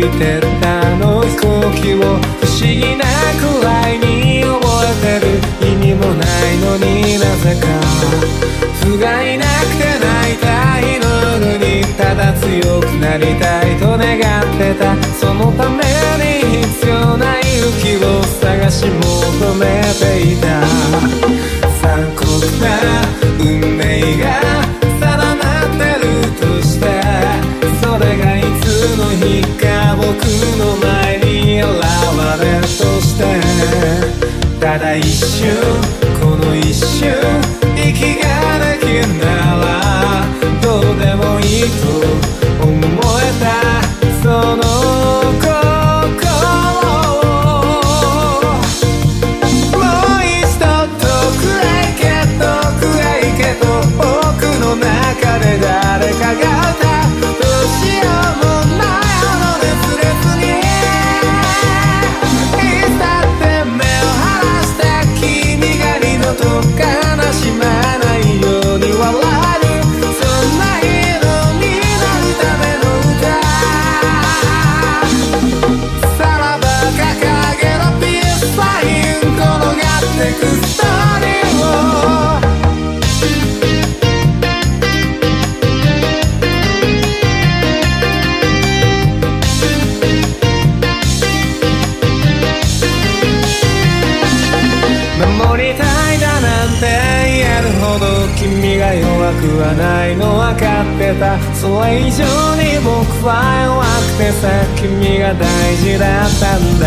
いてったあの飛行機を不思議なくらいに覚えてる意味もないのになぜか。不甲斐なくて泣いた日のにただ強くなりたいと願ってた。そのために必要な勇気を探し求めていた。ただ一瞬っないの分かってたそれ以上に僕は弱くてさ君が大事だったんだ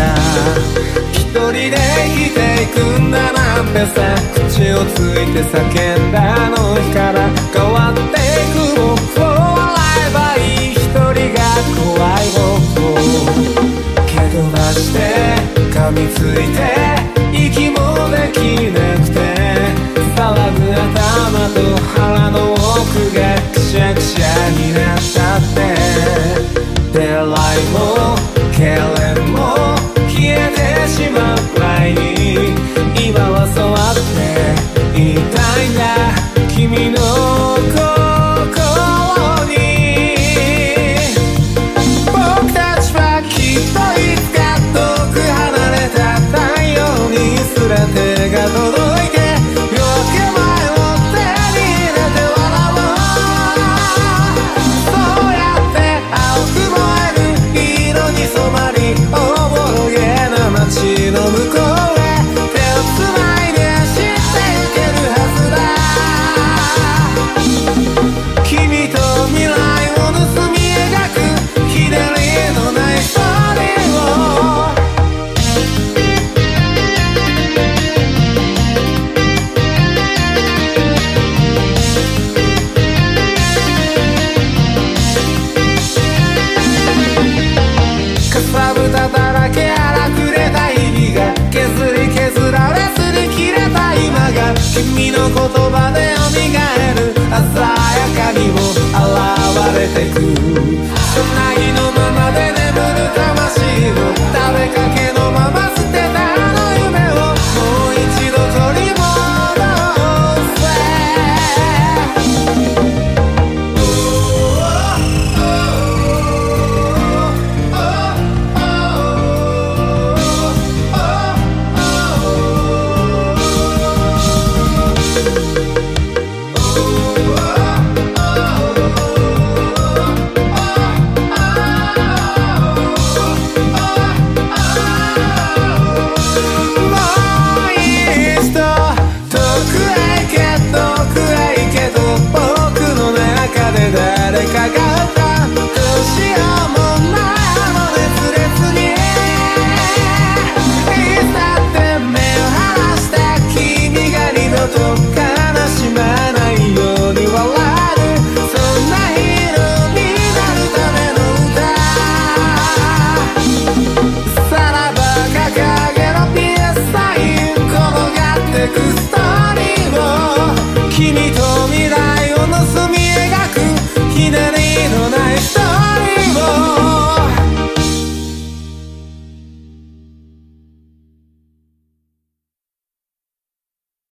一人で生きていくんだなんてさ口をついて叫んだあの日から変わっていく僕を笑えばいい一人が怖い僕を蹴飛ばして噛みついて息もできなくて騒ぐ頭と腹のく君の言葉で